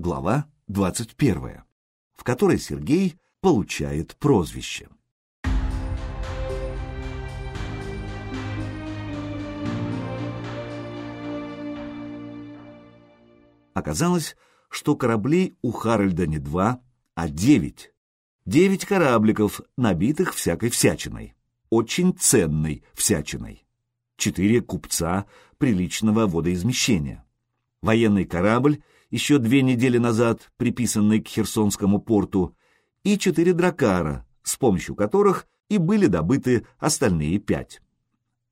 Глава 21, в которой Сергей получает прозвище. Оказалось, что кораблей у Харальда не два, а девять. Девять корабликов, набитых всякой всячиной. Очень ценной всячиной. Четыре купца приличного водоизмещения. Военный корабль, еще две недели назад приписанный к Херсонскому порту, и четыре дракара, с помощью которых и были добыты остальные пять.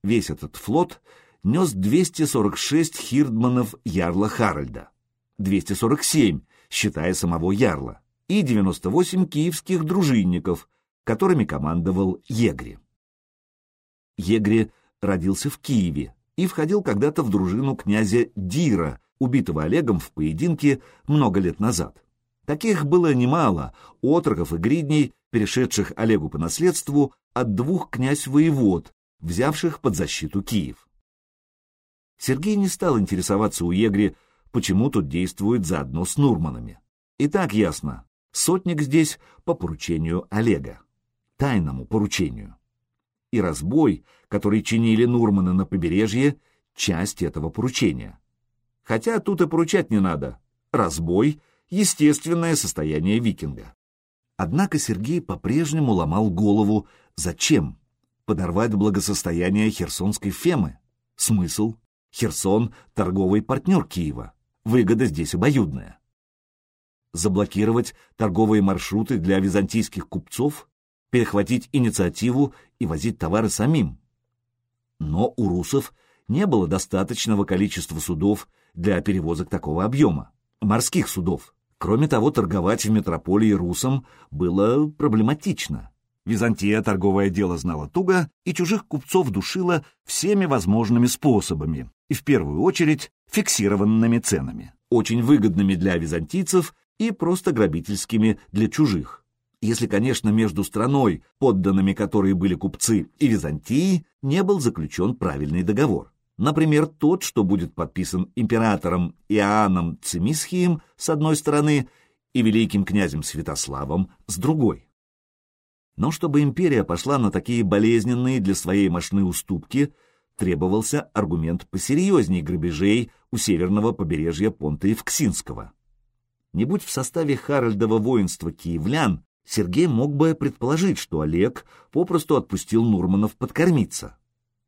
Весь этот флот нес 246 хирдманов Ярла Харальда. 247, считая самого Ярла, и 98 киевских дружинников, которыми командовал Егри. Егри родился в Киеве и входил когда-то в дружину князя Дира, убитого Олегом в поединке много лет назад. Таких было немало, отроков и гридней, перешедших Олегу по наследству от двух князь-воевод, взявших под защиту Киев. Сергей не стал интересоваться у Егри, почему тут действует заодно с Нурманами. И так ясно, сотник здесь по поручению Олега, тайному поручению. И разбой, который чинили Нурманы на побережье, часть этого поручения. Хотя тут и поручать не надо. Разбой — естественное состояние викинга. Однако Сергей по-прежнему ломал голову, зачем? Подорвать благосостояние херсонской фемы? Смысл? Херсон — торговый партнер Киева. Выгода здесь обоюдная. Заблокировать торговые маршруты для византийских купцов, перехватить инициативу и возить товары самим. Но у русов не было достаточного количества судов для перевозок такого объема, морских судов. Кроме того, торговать в метрополии русам было проблематично. Византия торговое дело знала туго и чужих купцов душила всеми возможными способами, и в первую очередь фиксированными ценами, очень выгодными для византийцев и просто грабительскими для чужих. Если, конечно, между страной, подданными которой были купцы, и Византией, не был заключен правильный договор. Например, тот, что будет подписан императором Иоанном Цимисхием с одной стороны и великим князем Святославом с другой. Но чтобы империя пошла на такие болезненные для своей мощны уступки, требовался аргумент посерьезней грабежей у северного побережья Понта Евксинского. Не будь в составе Харальдова воинства киевлян, Сергей мог бы предположить, что Олег попросту отпустил Нурманов подкормиться.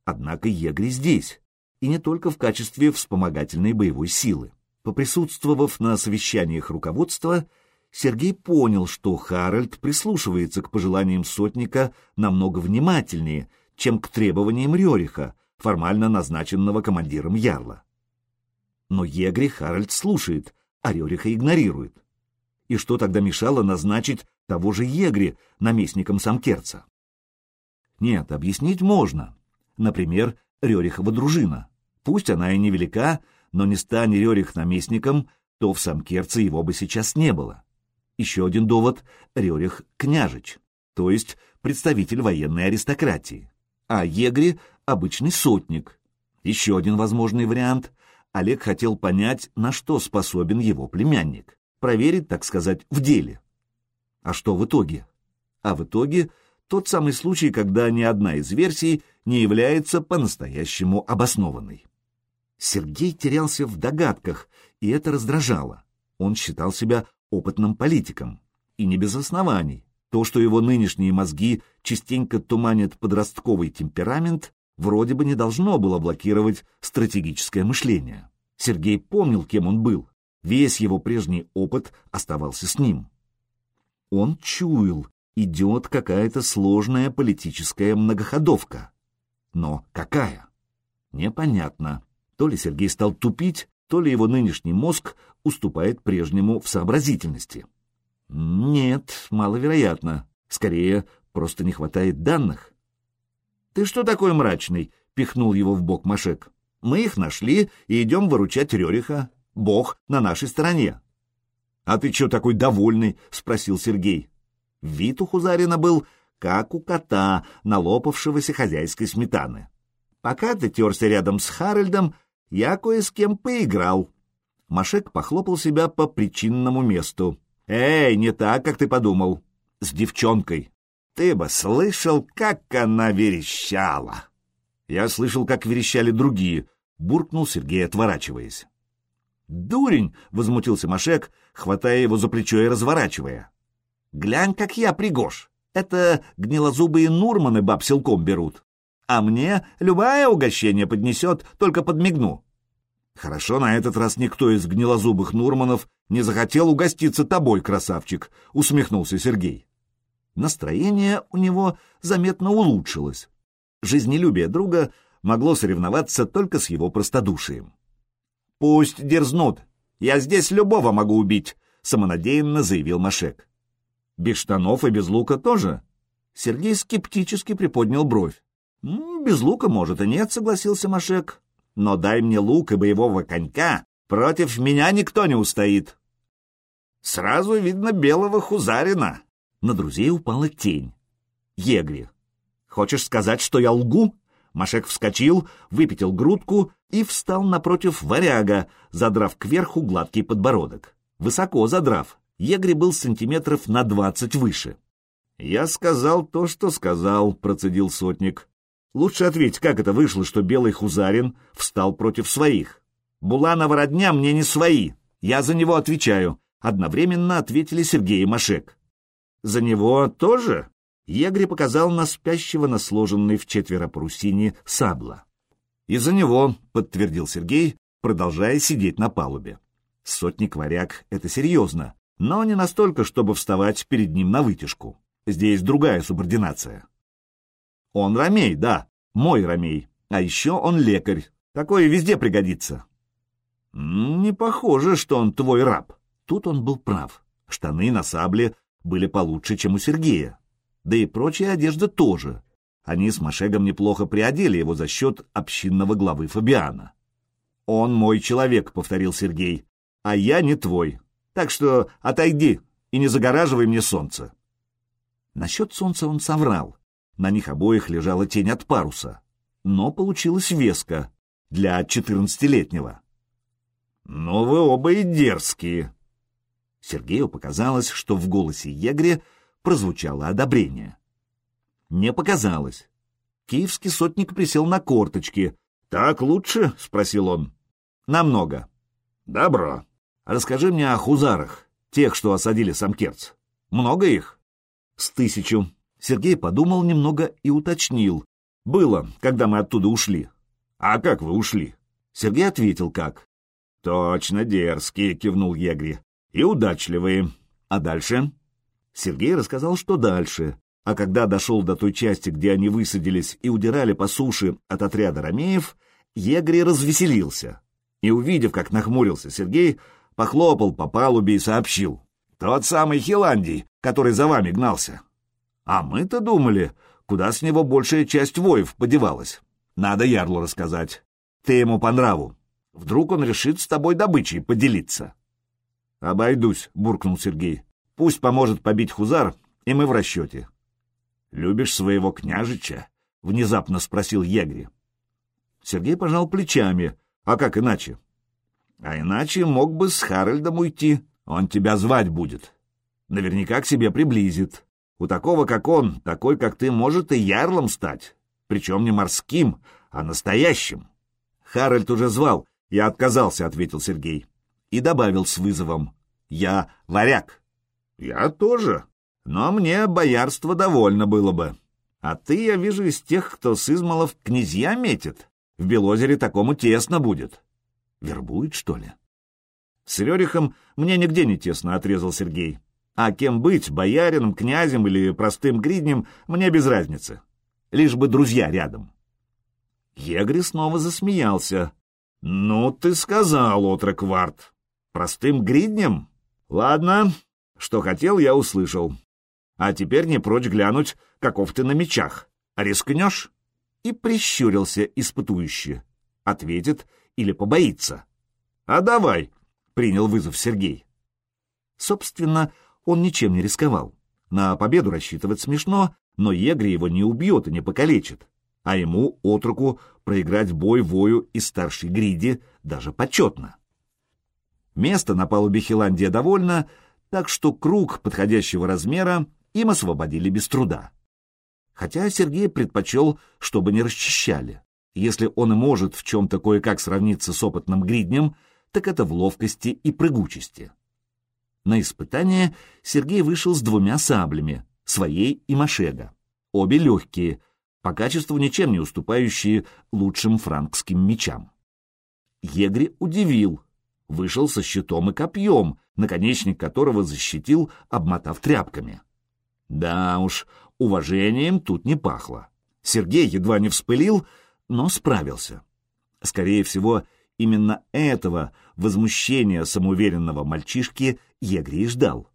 Однако Егри здесь, и не только в качестве вспомогательной боевой силы. Поприсутствовав на совещаниях руководства, Сергей понял, что Харальд прислушивается к пожеланиям сотника намного внимательнее, чем к требованиям Рёриха, формально назначенного командиром Ярла. Но Егри Харальд слушает, а Рёриха игнорирует. И что тогда мешало назначить того же Егри наместником Самкерца? Нет, объяснить можно. Например, Рерихова дружина. Пусть она и невелика, но не стань Рерих наместником, то в Самкерце его бы сейчас не было. Еще один довод — Рерих княжич, то есть представитель военной аристократии а Егри — обычный сотник. Еще один возможный вариант — Олег хотел понять, на что способен его племянник, проверить, так сказать, в деле. А что в итоге? А в итоге тот самый случай, когда ни одна из версий не является по-настоящему обоснованной. Сергей терялся в догадках, и это раздражало. Он считал себя опытным политиком, и не без оснований. То, что его нынешние мозги частенько туманят подростковый темперамент, вроде бы не должно было блокировать стратегическое мышление. Сергей помнил, кем он был. Весь его прежний опыт оставался с ним. Он чуял, идет какая-то сложная политическая многоходовка. Но какая? Непонятно. То ли Сергей стал тупить, то ли его нынешний мозг уступает прежнему в сообразительности. Нет, маловероятно. Скорее, просто не хватает данных. «Ты что такой мрачный?» — пихнул его в бок Машек. «Мы их нашли и идем выручать Рериха. Бог на нашей стороне». «А ты что такой довольный?» — спросил Сергей. Вид у Хузарина был, как у кота, налопавшегося хозяйской сметаны. «Пока ты терся рядом с Харальдом, я кое с кем поиграл. Машек похлопал себя по причинному месту. «Эй, не так, как ты подумал. С девчонкой. Ты бы слышал, как она верещала!» Я слышал, как верещали другие, буркнул Сергей, отворачиваясь. «Дурень!» — возмутился Машек, хватая его за плечо и разворачивая. «Глянь, как я пригож! Это гнилозубые Нурманы баб силком берут. А мне любое угощение поднесет, только подмигну». «Хорошо, на этот раз никто из гнилозубых Нурманов не захотел угоститься тобой, красавчик», — усмехнулся Сергей. Настроение у него заметно улучшилось. Жизнелюбие друга могло соревноваться только с его простодушием. «Пусть дерзнут. Я здесь любого могу убить», — самонадеянно заявил Машек. «Без штанов и без лука тоже?» Сергей скептически приподнял бровь. «Без лука, может, и нет», — согласился Машек. «Но дай мне лук и боевого конька, против меня никто не устоит». «Сразу видно белого хузарина». На друзей упала тень. Егри. «Хочешь сказать, что я лгу?» Машек вскочил, выпятил грудку и встал напротив варяга, задрав кверху гладкий подбородок. Высоко задрав. Егри был сантиметров на двадцать выше. «Я сказал то, что сказал», — процедил сотник. «Лучше ответь, как это вышло, что белый хузарин встал против своих?» «Буланова родня мне не свои. Я за него отвечаю», — одновременно ответили Сергей и Машек. «За него тоже?» Егри показал на спящего на сложенной в четверо парусине сабла. «Из-за него», — подтвердил Сергей, продолжая сидеть на палубе. Сотник-варяг — это серьезно, но не настолько, чтобы вставать перед ним на вытяжку. Здесь другая субординация. Он ромей, да, мой ромей, а еще он лекарь. Такое везде пригодится. Не похоже, что он твой раб. Тут он был прав. Штаны на сабле были получше, чем у Сергея да и прочая одежда тоже. Они с Машегом неплохо приодели его за счет общинного главы Фабиана. «Он мой человек», — повторил Сергей, — «а я не твой. Так что отойди и не загораживай мне солнце». Насчет солнца он соврал. На них обоих лежала тень от паруса. Но получилось веско для четырнадцатилетнего. «Но вы оба и дерзкие». Сергею показалось, что в голосе егре прозвучало одобрение. Не показалось. Киевский сотник присел на корточки. «Так лучше?» — спросил он. «Намного». «Добро. Расскажи мне о хузарах, тех, что осадили Самкерц. Много их?» «С тысячу». Сергей подумал немного и уточнил. «Было, когда мы оттуда ушли». «А как вы ушли?» Сергей ответил, как. «Точно дерзкие», — кивнул Егри. «И удачливые. А дальше?» Сергей рассказал, что дальше, а когда дошел до той части, где они высадились и удирали по суше от отряда ромеев, егерь развеселился. И, увидев, как нахмурился Сергей, похлопал по палубе и сообщил. «Тот самый Хиландий, который за вами гнался. А мы-то думали, куда с него большая часть воев подевалась. Надо Ярлу рассказать. Ты ему по нраву. Вдруг он решит с тобой добычей поделиться». «Обойдусь», — буркнул Сергей. Пусть поможет побить Хузар, и мы в расчете. — Любишь своего княжича? — внезапно спросил Егри. Сергей пожал плечами. А как иначе? — А иначе мог бы с Харальдом уйти. Он тебя звать будет. Наверняка к себе приблизит. У такого, как он, такой, как ты, может и ярлом стать. Причем не морским, а настоящим. Харальд уже звал. Я отказался, — ответил Сергей. И добавил с вызовом. Я варяг. «Я тоже. Но мне боярство довольно было бы. А ты, я вижу, из тех, кто с измалов князья метит. В Белозере такому тесно будет. Вербует, что ли?» «С Рерихом мне нигде не тесно», — отрезал Сергей. «А кем быть, боярином, князем или простым гриднем, мне без разницы. Лишь бы друзья рядом». Егри снова засмеялся. «Ну, ты сказал, отрок Варт. Простым гриднем? Ладно, что хотел, я услышал. А теперь не прочь глянуть, каков ты на мечах. Рискнешь? И прищурился испытующе. Ответит или побоится. А давай, принял вызов Сергей. Собственно, он ничем не рисковал. На победу рассчитывать смешно, но Егри его не убьет и не покалечит. А ему, отруку, проиграть бой вою и старшей гриде даже почетно. Место на палубе Хиландия довольно, так что круг подходящего размера им освободили без труда. Хотя Сергей предпочел, чтобы не расчищали. Если он и может в чем-то кое-как сравниться с опытным гриднем, так это в ловкости и прыгучести. На испытание Сергей вышел с двумя саблями, своей и Машега. Обе легкие, по качеству ничем не уступающие лучшим франкским мечам. Егри удивил, вышел со щитом и копьем, наконечник которого защитил, обмотав тряпками. Да уж, уважением тут не пахло. Сергей едва не вспылил, но справился. Скорее всего, именно этого возмущения самоуверенного мальчишки Егри ждал.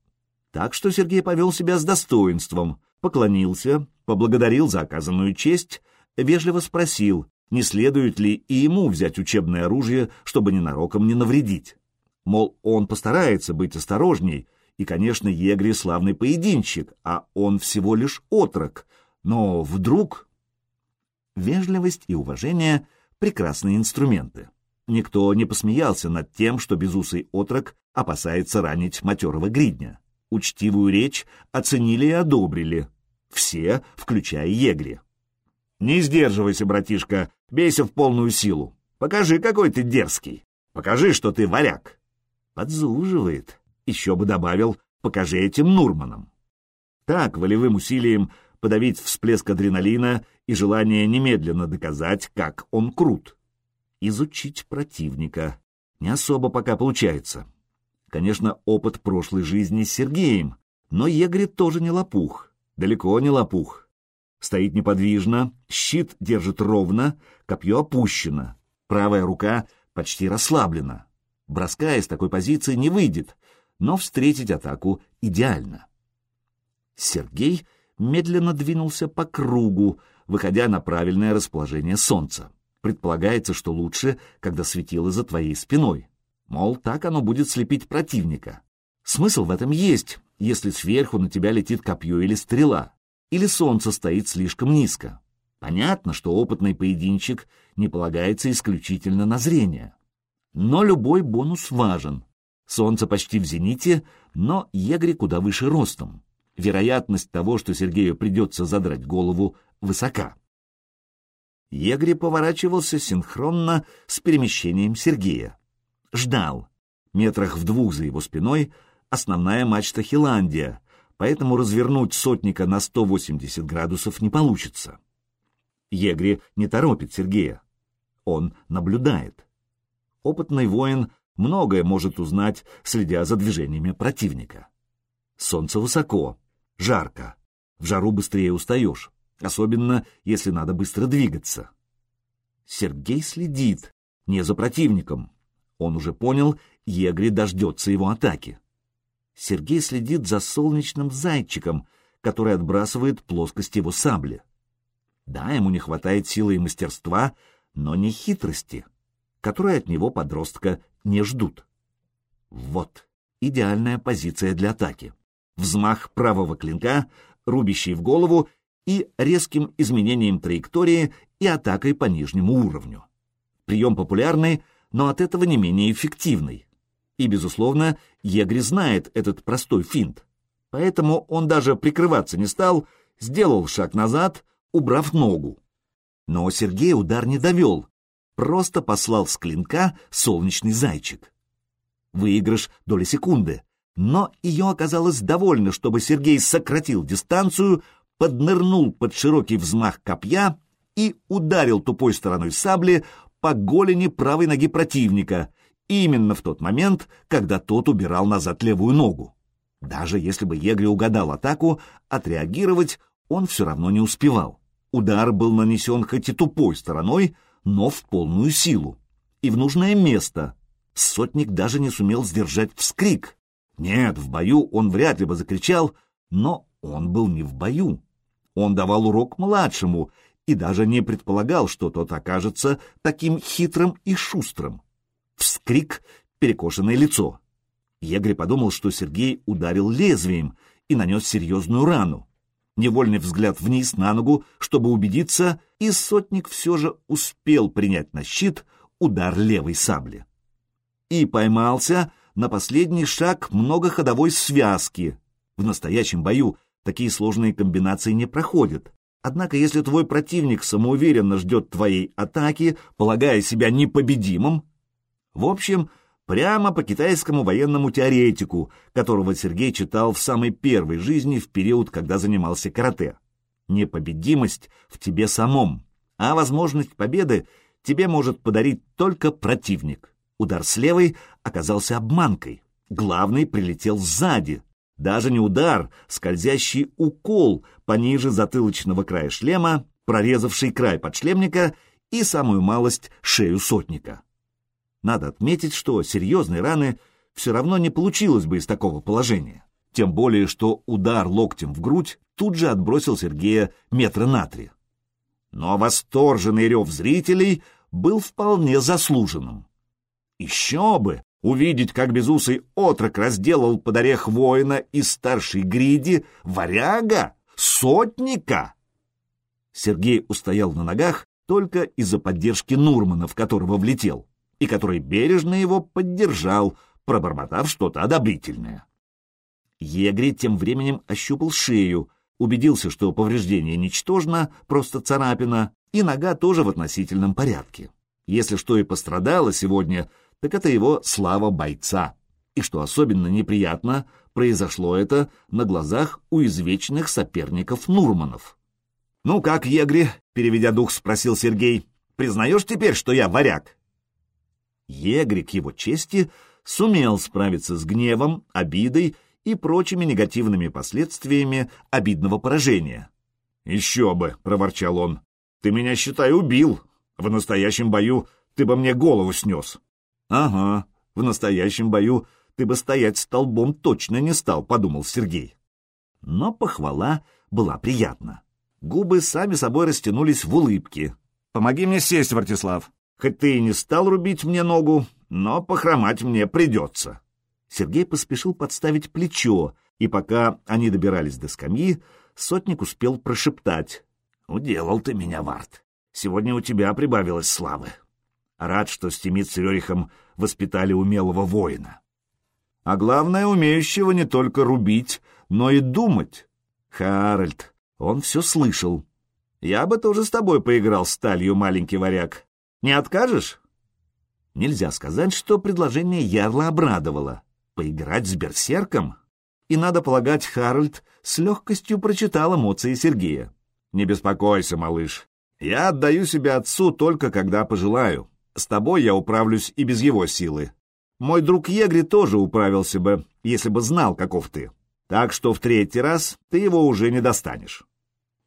Так что Сергей повел себя с достоинством, поклонился, поблагодарил за оказанную честь, вежливо спросил, не следует ли и ему взять учебное оружие, чтобы ненароком не навредить. Мол, он постарается быть осторожней, и, конечно, Егри славный поединщик, а он всего лишь отрок. Но вдруг... Вежливость и уважение — прекрасные инструменты. Никто не посмеялся над тем, что безусый отрок опасается ранить матерого гридня. Учтивую речь оценили и одобрили. Все, включая Егри. «Не сдерживайся, братишка, бейся в полную силу. Покажи, какой ты дерзкий. Покажи, что ты варяг». Подзуживает. Еще бы добавил, покажи этим Нурманам. Так, волевым усилием подавить всплеск адреналина и желание немедленно доказать, как он крут. Изучить противника. Не особо пока получается. Конечно, опыт прошлой жизни с Сергеем, но Егри тоже не лопух, далеко не лопух. Стоит неподвижно, щит держит ровно, копье опущено, правая рука почти расслаблена. Броска из такой позиции не выйдет, но встретить атаку идеально. Сергей медленно двинулся по кругу, выходя на правильное расположение солнца. Предполагается, что лучше, когда светило за твоей спиной. Мол, так оно будет слепить противника. Смысл в этом есть, если сверху на тебя летит копье или стрела, или солнце стоит слишком низко. Понятно, что опытный поединчик не полагается исключительно на зрение. Но любой бонус важен. Солнце почти в зените, но егри куда выше ростом. Вероятность того, что Сергею придется задрать голову, высока. Егри поворачивался синхронно с перемещением Сергея ждал. Метрах в двух за его спиной основная мачта Хиландия, поэтому развернуть сотника на 180 градусов не получится. Егри не торопит Сергея. Он наблюдает. Опытный воин многое может узнать, следя за движениями противника. Солнце высоко, жарко. В жару быстрее устаешь, особенно если надо быстро двигаться. Сергей следит не за противником, он уже понял, Егри дождется его атаки. Сергей следит за солнечным зайчиком, который отбрасывает плоскость его сабли. Да, ему не хватает силы и мастерства, но не хитрости, которые от него подростка не ждут. Вот, идеальная позиция для атаки. Взмах правого клинка, рубящий в голову, и резким изменением траектории и атакой по нижнему уровню. Прием популярный, но от этого не менее эффективный. И, безусловно, Егри знает этот простой финт. Поэтому он даже прикрываться не стал, сделал шаг назад, убрав ногу. Но Сергей удар не довел, просто послал с клинка солнечный зайчик. Выигрыш доли секунды, но ее оказалось довольно, чтобы Сергей сократил дистанцию, поднырнул под широкий взмах копья и ударил тупой стороной сабли по голени правой ноги противника, именно в тот момент, когда тот убирал назад левую ногу. Даже если бы Егри угадал атаку, отреагировать он все равно не успевал. Удар был нанесен хоть и тупой стороной, но в полную силу. И в нужное место. Сотник даже не сумел сдержать вскрик. Нет, в бою он вряд ли бы закричал, но он был не в бою. Он давал урок младшему, и даже не предполагал, что тот окажется таким хитрым и шустрым. Вскрик, перекошенное лицо. Егри подумал, что Сергей ударил лезвием и нанес серьезную рану. Невольный взгляд вниз на ногу, чтобы убедиться, и сотник все же успел принять на щит удар левой сабли. И поймался, на последний шаг много ходовой связки. В настоящем бою такие сложные комбинации не проходят. Однако, если твой противник самоуверенно ждет твоей атаки, полагая себя непобедимым... В общем, прямо по китайскому военному теоретику, которого Сергей читал в самой первой жизни в период, когда занимался карате. Непобедимость в тебе самом, а возможность победы тебе может подарить только противник. Удар с левой оказался обманкой. Главный прилетел сзади, даже не удар, скользящий укол пониже затылочного края шлема, прорезавший край подшлемника и самую малость шею сотника. Надо отметить, что серьезной раны все равно не получилось бы из такого положения. Тем более, что удар локтем в грудь тут же отбросил Сергея метра на три. Но восторженный рев зрителей был вполне заслуженным. Еще бы! Увидеть, как безусый отрок разделал под орех воина из старшей гриди, варяга, сотника. Сергей устоял на ногах только из-за поддержки Нурмана, в которого влетел, и который бережно его поддержал, пробормотав что-то одобрительное. Егри тем временем ощупал шею, убедился, что повреждение ничтожно, просто царапина, и нога тоже в относительном порядке. Если что и пострадало сегодня, так это его слава бойца. И что особенно неприятно, произошло это на глазах у извечных соперников Нурманов. «Ну как, Егри?» — переведя дух, спросил Сергей. «Признаешь теперь, что я варяг?» Егри, к его чести, сумел справиться с гневом, обидой и прочими негативными последствиями обидного поражения. «Еще бы!» — проворчал он. «Ты меня, считай, убил. В настоящем бою ты бы мне голову снес. «Ага, в настоящем бою ты бы стоять столбом точно не стал», — подумал Сергей. Но похвала была приятна. Губы сами собой растянулись в улыбке. «Помоги мне сесть, Вартислав. Хоть ты и не стал рубить мне ногу, но похромать мне придется». Сергей поспешил подставить плечо, и пока они добирались до скамьи, сотник успел прошептать. «Уделал ты меня, Варт. Сегодня у тебя прибавилось славы». Рад, что с Тимит с Рерихом воспитали умелого воина. А главное, умеющего не только рубить, но и думать. Харальд, он все слышал. Я бы тоже с тобой поиграл сталью, маленький варяг. Не откажешь? Нельзя сказать, что предложение Ярла обрадовало. Поиграть с берсерком? И, надо полагать, Харальд с легкостью прочитал эмоции Сергея. «Не беспокойся, малыш. Я отдаю себя отцу только когда пожелаю. С тобой я управлюсь и без его силы. Мой друг Егри тоже управился бы, если бы знал, каков ты. Так что в третий раз ты его уже не достанешь.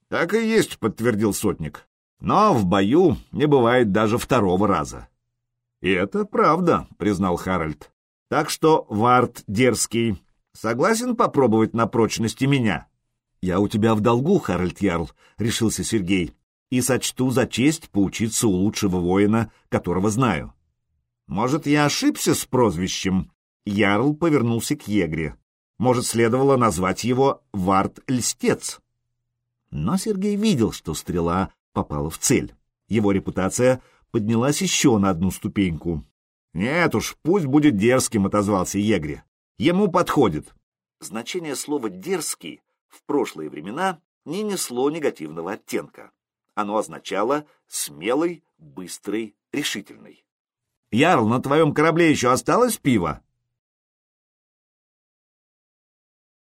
— Так и есть, — подтвердил сотник. Но в бою не бывает даже второго раза. — И это правда, — признал Харальд. — Так что, Вард дерзкий, согласен попробовать на прочности меня? — Я у тебя в долгу, Харальд Ярл, — решился Сергей и сочту за честь поучиться у лучшего воина, которого знаю. Может, я ошибся с прозвищем? Ярл повернулся к Егре. Может, следовало назвать его Вард-Льстец? Но Сергей видел, что стрела попала в цель. Его репутация поднялась еще на одну ступеньку. «Нет уж, пусть будет дерзким», — отозвался Егре. «Ему подходит». Значение слова «дерзкий» в прошлые времена не несло негативного оттенка. Оно означало «смелый, быстрый, решительный». «Ярл, на твоем корабле еще осталось пиво?»